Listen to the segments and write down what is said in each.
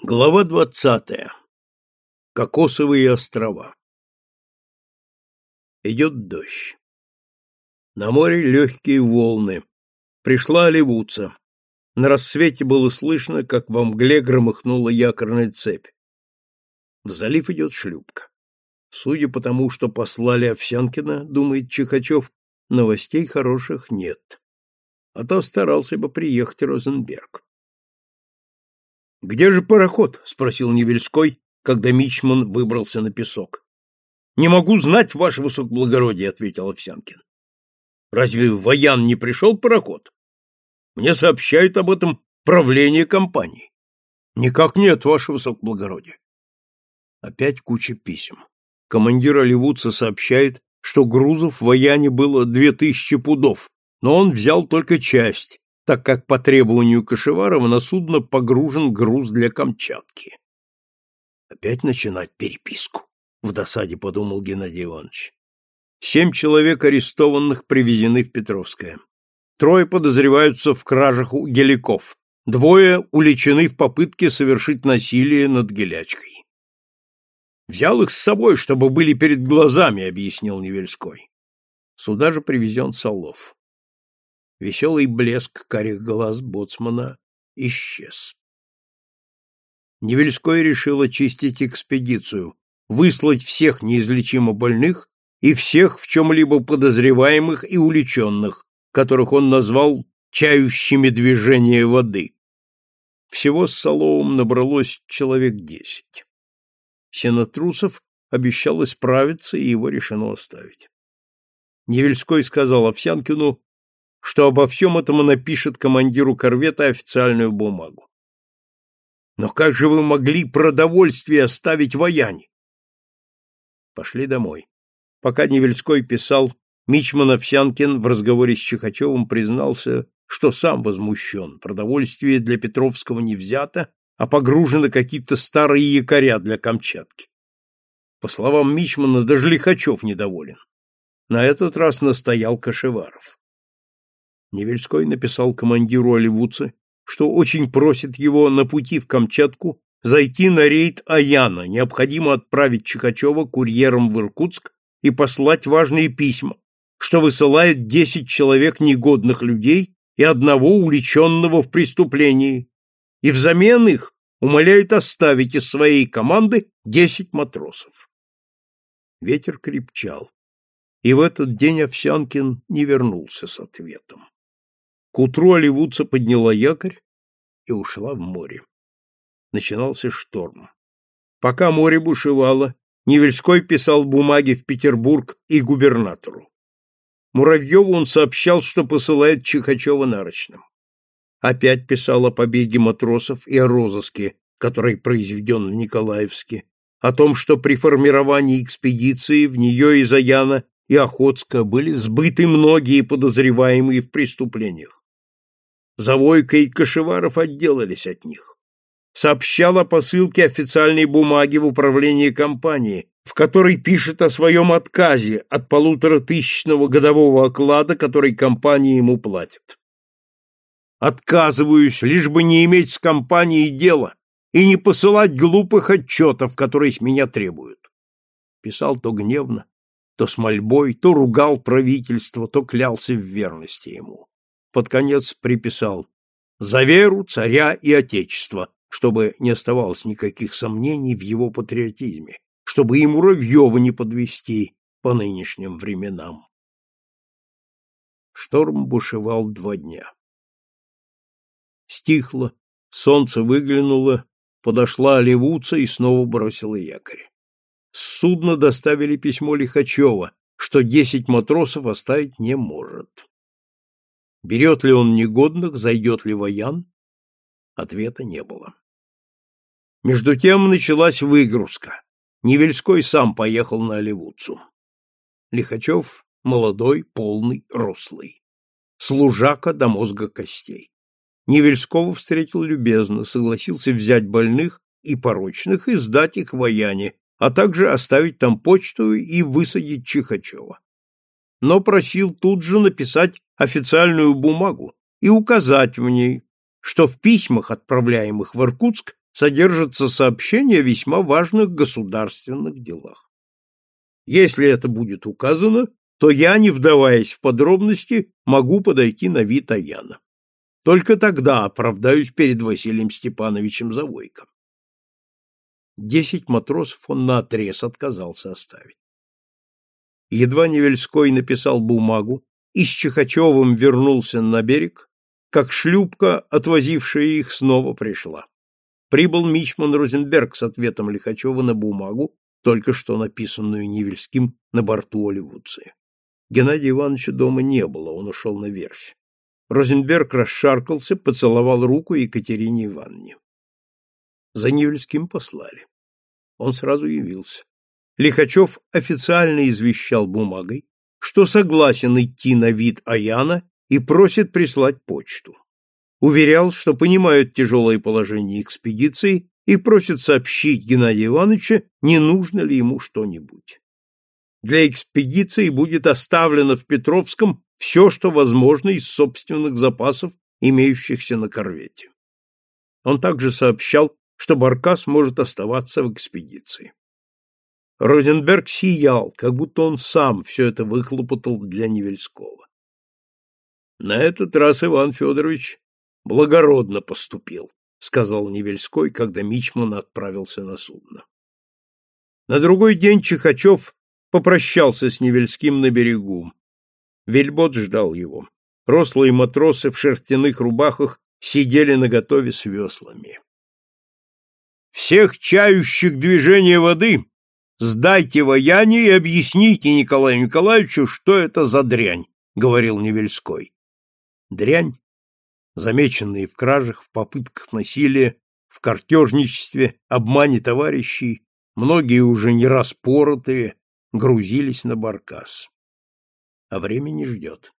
Глава двадцатая. Кокосовые острова. Идет дождь. На море легкие волны. Пришла оливуца. На рассвете было слышно, как во мгле громыхнула якорная цепь. В залив идет шлюпка. Судя по тому, что послали Овсянкина, думает Чихачев, новостей хороших нет. А то старался бы приехать Розенберг. Где же пароход? спросил Невельской, когда мичман выбрался на песок. Не могу знать, ваше высокоблагородие, ответил Овсянкин. Разве в Ваян не пришел пароход? Мне сообщают об этом правление компании. Никак нет, ваше высокоблагородие. Опять куча писем. Командир Оливудца сообщает, что грузов в Ваяне было две тысячи пудов, но он взял только часть, так как по требованию Кашеварова на судно погружен груз для Камчатки. Опять начинать переписку, в досаде подумал Геннадий Иванович. Семь человек арестованных привезены в Петровское. Трое подозреваются в кражах у геликов. Двое уличены в попытке совершить насилие над гелячкой. Взял их с собой, чтобы были перед глазами, объяснил Невельской. Сюда же привезен Солов. Веселый блеск карих глаз боцмана исчез. Невельской решил очистить экспедицию, выслать всех неизлечимо больных и всех в чем-либо подозреваемых и уличенных, которых он назвал чающими движения воды. Всего с Соловым набралось человек десять. Сенатрусов обещал исправиться, и его решено оставить. Невельской сказал Овсянкину, что обо всем этом напишет командиру корвета официальную бумагу. Но как же вы могли продовольствие оставить в Аяне? Пошли домой. Пока Невельской писал, Мичман Овсянкин в разговоре с Чихачевым признался, что сам возмущен, продовольствие для Петровского не взято, а погружены какие-то старые якоря для Камчатки. По словам Мичмана, даже Лихачев недоволен. На этот раз настоял Кашеваров. Невельской написал командиру Оливуце, что очень просит его на пути в Камчатку зайти на рейд Аяна, необходимо отправить Чихачева курьером в Иркутск и послать важные письма, что высылает десять человек негодных людей и одного уличенного в преступлении, и взамен их умоляет оставить из своей команды десять матросов. Ветер крепчал, и в этот день Овсянкин не вернулся с ответом. К утру Оливудца подняла якорь и ушла в море. Начинался шторм. Пока море бушевало, Невельской писал бумаги в Петербург и губернатору. Муравьеву он сообщал, что посылает Чихачева нарочным. Опять писал о побеге матросов и о розыске, который произведен в Николаевске, о том, что при формировании экспедиции в нее из Аяна и Охотска были сбыты многие подозреваемые в преступлениях. Завойка и Кашеваров отделались от них. Сообщал о посылке официальной бумаги в управление компании, в которой пишет о своем отказе от полуторатысячного годового оклада, который компания ему платит. Отказываюсь, лишь бы не иметь с компанией дела и не посылать глупых отчетов, которые с меня требуют. Писал то гневно, то с мольбой, то ругал правительство, то клялся в верности ему под конец приписал «За веру, царя и отечества», чтобы не оставалось никаких сомнений в его патриотизме, чтобы и Муравьева не подвести по нынешним временам. Шторм бушевал два дня. Стихло, солнце выглянуло, подошла Левуца и снова бросила якорь. С судна доставили письмо Лихачева, что десять матросов оставить не может. Берет ли он негодных, зайдет ли воян? Ответа не было. Между тем началась выгрузка. Невельской сам поехал на Оливуцу. Лихачев молодой, полный, рослый. Служака до мозга костей. Невельского встретил любезно, согласился взять больных и порочных и сдать их вояне, а также оставить там почту и высадить Чихачева. Но просил тут же написать официальную бумагу и указать в ней, что в письмах, отправляемых в Иркутск, содержатся сообщения о весьма важных государственных делах. Если это будет указано, то я, не вдаваясь в подробности, могу подойти на вид Аяна. Только тогда оправдаюсь перед Василием Степановичем Завойко. Десять матросов он наотрез отказался оставить. Едва Невельской написал бумагу и с Чехачевым вернулся на берег, как шлюпка, отвозившая их, снова пришла. Прибыл мичман Розенберг с ответом Лихачева на бумагу, только что написанную Невельским на борту Оливуции. Геннадия Ивановича дома не было, он ушел на верфь. Розенберг расшаркался, поцеловал руку Екатерине Ивановне. За Невельским послали. Он сразу явился. Лихачев официально извещал бумагой, что согласен идти на вид Аяна и просит прислать почту. Уверял, что понимают тяжелое положение экспедиции и просит сообщить Геннадию Ивановичу, не нужно ли ему что-нибудь. Для экспедиции будет оставлено в Петровском все, что возможно из собственных запасов, имеющихся на корвете. Он также сообщал, что Баркас может оставаться в экспедиции. Розенберг сиял, как будто он сам все это выхлопотал для Невельского. На этот раз Иван Федорович благородно поступил, сказал Невельской, когда Мичман отправился на судно. На другой день Чихачев попрощался с Невельским на берегу. Вельбот ждал его. Рослые матросы в шерстяных рубахах сидели наготове с веслами. «Всех чающих движения воды сдайте вояне и объясните Николаю Николаевичу, что это за дрянь», — говорил Невельской. Дрянь, замеченные в кражах, в попытках насилия, в картежничестве, обмане товарищей, многие уже не распоротые, грузились на баркас. А время не ждет.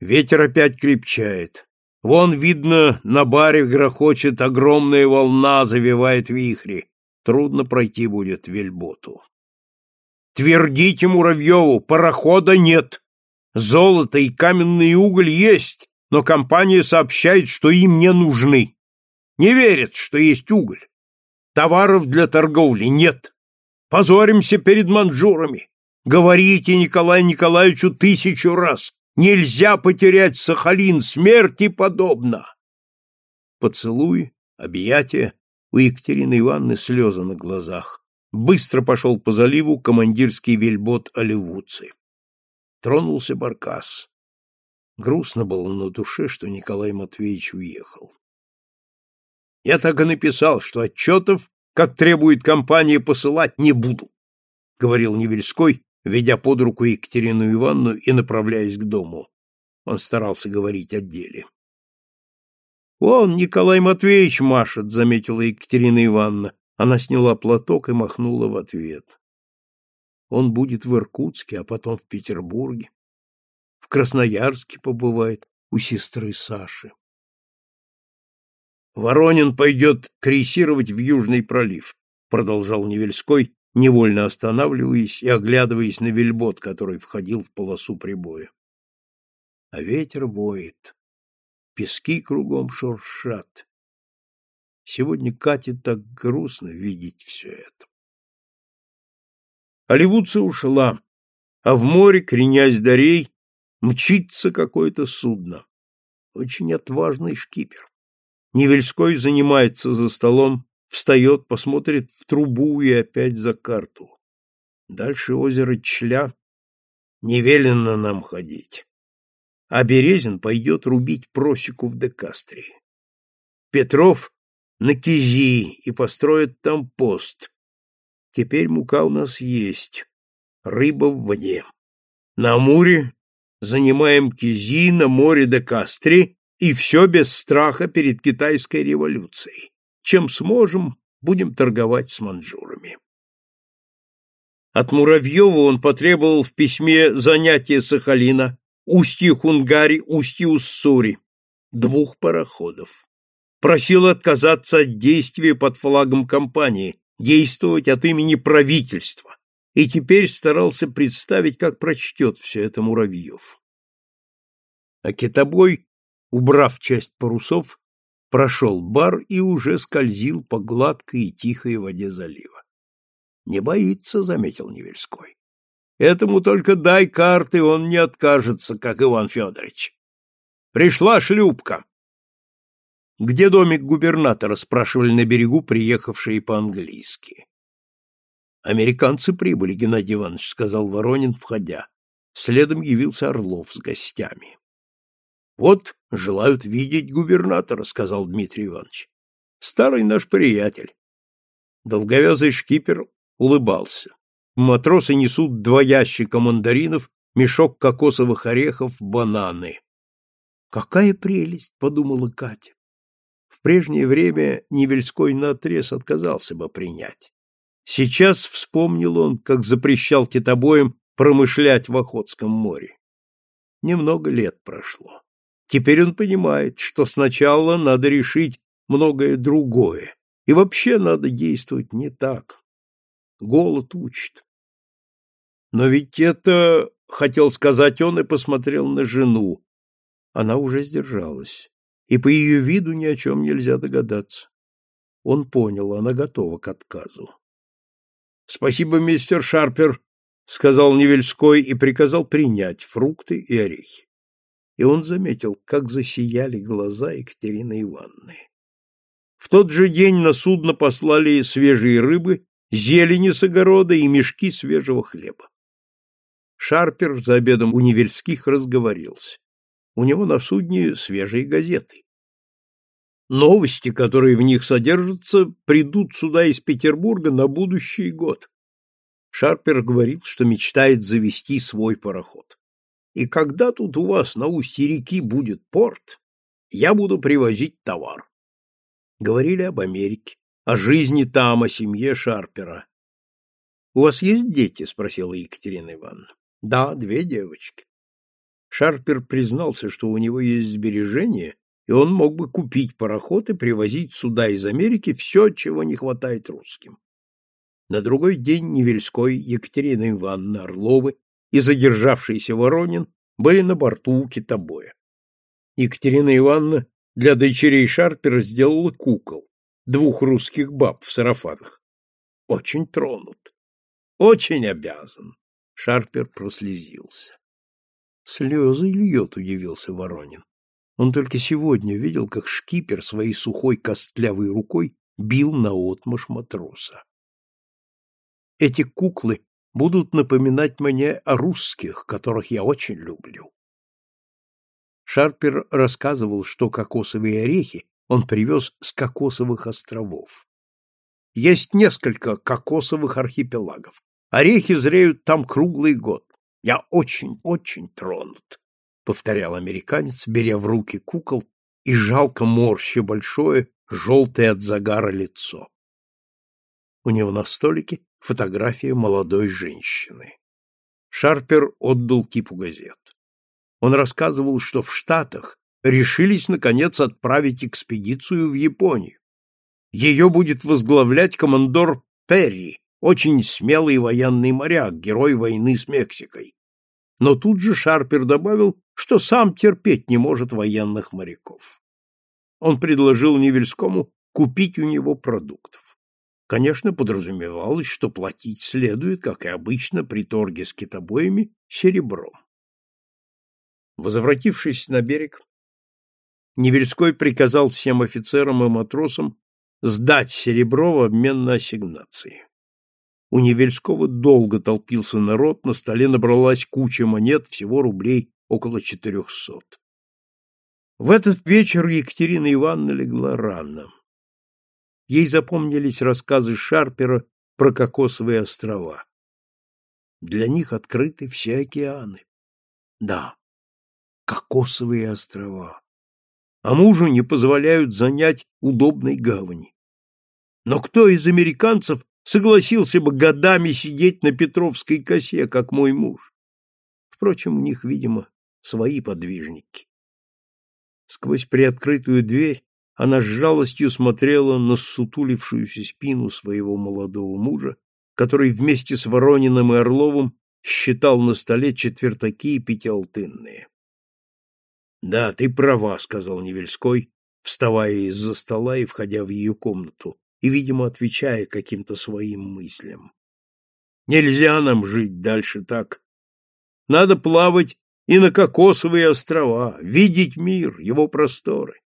Ветер опять крепчает. Вон, видно, на баре грохочет огромная волна, завивает вихри. Трудно пройти будет вельботу. Твердите Муравьеву, парохода нет. Золото и каменный уголь есть, но компания сообщает, что им не нужны. Не верят, что есть уголь. Товаров для торговли нет. Позоримся перед манжурами. Говорите Николаю Николаевичу тысячу раз. Нельзя потерять Сахалин, смерти подобно. Поцелуй, объятия, у Екатерины Ивановны слезы на глазах. Быстро пошел по заливу командирский вельбот Оливуцы. Тронулся баркас. Грустно было на душе, что Николай Матвеевич уехал. Я так и написал, что отчетов, как требует компания, посылать не буду, — говорил Невельской, ведя под руку Екатерину Ивановну и направляясь к дому. Он старался говорить о деле. — Вон Николай Матвеевич машет, — заметила Екатерина Ивановна. Она сняла платок и махнула в ответ. Он будет в Иркутске, а потом в Петербурге в Красноярске побывает у сестры Саши. Воронин пойдет крейсировать в Южный пролив, продолжал Невельской, невольно останавливаясь и оглядываясь на вельбот, который входил в полосу прибоя. А ветер воет, пески кругом шуршат. Сегодня Кате так грустно видеть все это. Оливудца ушла, а в море, кренясь дарей, Мчится какое-то судно. Очень отважный шкипер. Невельской занимается за столом, встает, посмотрит в трубу и опять за карту. Дальше озеро Чля. Не велено нам ходить. А Березин пойдет рубить просеку в Декастрии. Петров на Кизи и построит там пост. Теперь мука у нас есть, рыба в воде. На Амуре занимаем Кизи на море де Кастри, и все без страха перед китайской революцией. Чем сможем, будем торговать с манжурами. От Муравьева он потребовал в письме занятия Сахалина, устье Хунгари, устье Уссури, двух пароходов. Просил отказаться от действия под флагом компании, действовать от имени правительства, и теперь старался представить, как прочтет все это Муравьев. А китобой, убрав часть парусов, прошел бар и уже скользил по гладкой и тихой воде залива. «Не боится», — заметил Невельской. «Этому только дай карты, он не откажется, как Иван Федорович. Пришла шлюпка!» «Где домик губернатора?» — спрашивали на берегу приехавшие по-английски. «Американцы прибыли, Геннадий Иванович», — сказал Воронин, входя. Следом явился Орлов с гостями. «Вот, желают видеть губернатора», — сказал Дмитрий Иванович. «Старый наш приятель». Долговязый шкипер улыбался. Матросы несут два ящика мандаринов, мешок кокосовых орехов, бананы. «Какая прелесть!» — подумала Катя. В прежнее время Невельской наотрез отказался бы принять. Сейчас вспомнил он, как запрещал китобоям промышлять в Охотском море. Немного лет прошло. Теперь он понимает, что сначала надо решить многое другое, и вообще надо действовать не так. Голод учит. Но ведь это, хотел сказать он и посмотрел на жену. Она уже сдержалась, и по ее виду ни о чем нельзя догадаться. Он понял, она готова к отказу. — Спасибо, мистер Шарпер, — сказал Невельской и приказал принять фрукты и орехи. И он заметил, как засияли глаза Екатерины Ивановны. В тот же день на судно послали свежие рыбы, зелени с огорода и мешки свежего хлеба. Шарпер за обедом у Невельских разговорился. У него на судне свежие газеты. Новости, которые в них содержатся, придут сюда из Петербурга на будущий год. Шарпер говорил, что мечтает завести свой пароход. И когда тут у вас на устье реки будет порт, я буду привозить товар. Говорили об Америке, о жизни там, о семье Шарпера. — У вас есть дети? — спросила Екатерина Ивановна. — Да, две девочки. Шарпер признался, что у него есть сбережения, и он мог бы купить пароход и привозить сюда из Америки все, чего не хватает русским. На другой день Невельской, Екатерина Ивановна Орловы и задержавшийся Воронин были на борту китобоя. Екатерина Ивановна для дочерей Шарпера сделала кукол, двух русских баб в сарафанах. Очень тронут. Очень обязан. Шарпер прослезился. Слезы льет, удивился Воронин. Он только сегодня видел, как шкипер своей сухой костлявой рукой бил наотмашь матроса. Эти куклы будут напоминать мне о русских, которых я очень люблю. Шарпер рассказывал, что кокосовые орехи он привез с кокосовых островов. Есть несколько кокосовых архипелагов. Орехи зреют там круглый год. Я очень-очень тронут, — повторял американец, беря в руки кукол и жалко морще большое, желтое от загара лицо. У него на столике фотография молодой женщины. Шарпер отдал типу газет. Он рассказывал, что в Штатах решились, наконец, отправить экспедицию в Японию. Ее будет возглавлять командор Перри, очень смелый военный моряк, герой войны с Мексикой. Но тут же Шарпер добавил, что сам терпеть не может военных моряков. Он предложил Невельскому купить у него продуктов. Конечно, подразумевалось, что платить следует, как и обычно при торге с китобоями, серебром. Возвратившись на берег, Невельской приказал всем офицерам и матросам сдать серебро в обмен на ассигнации. У Невельского долго толпился народ, на столе набралась куча монет, всего рублей около четырехсот. В этот вечер Екатерина Ивановна легла рано. Ей запомнились рассказы Шарпера про кокосовые острова. Для них открыты все океаны. Да, кокосовые острова. А мужу не позволяют занять удобной гавани. Но кто из американцев согласился бы годами сидеть на Петровской косе, как мой муж? Впрочем, у них, видимо, свои подвижники. Сквозь приоткрытую дверь она с жалостью смотрела на сутулившуюся спину своего молодого мужа, который вместе с Ворониным и Орловым считал на столе четвертаки и пятиалтынные. — Да, ты права, — сказал Невельской, вставая из-за стола и входя в ее комнату, и, видимо, отвечая каким-то своим мыслям. Нельзя нам жить дальше так. Надо плавать и на кокосовые острова, видеть мир, его просторы.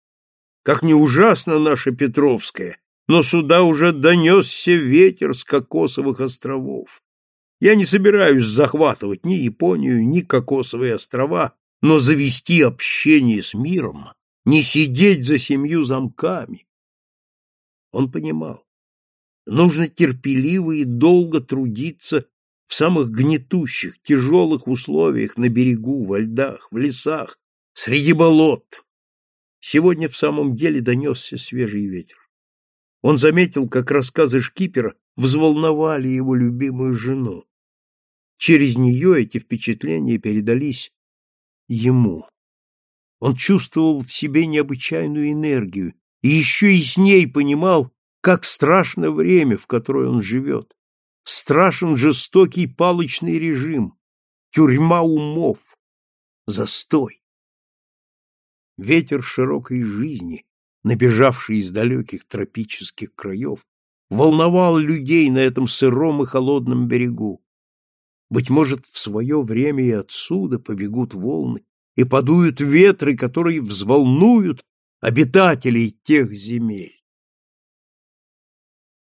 Как не ужасно наша Петровская, но сюда уже донесся ветер с кокосовых островов. Я не собираюсь захватывать ни Японию, ни кокосовые острова, но завести общение с миром, не сидеть за семью замками. Он понимал, нужно терпеливо и долго трудиться в самых гнетущих, тяжелых условиях на берегу, во льдах, в лесах, среди болот. Сегодня в самом деле донесся свежий ветер. Он заметил, как рассказы шкипера взволновали его любимую жену. Через нее эти впечатления передались ему. Он чувствовал в себе необычайную энергию и еще и с ней понимал, как страшно время, в которое он живет. Страшен жестокий палочный режим, тюрьма умов, застой. Ветер широкой жизни, набежавший из далеких тропических краев, волновал людей на этом сыром и холодном берегу. Быть может, в свое время и отсюда побегут волны и подуют ветры, которые взволнуют обитателей тех земель.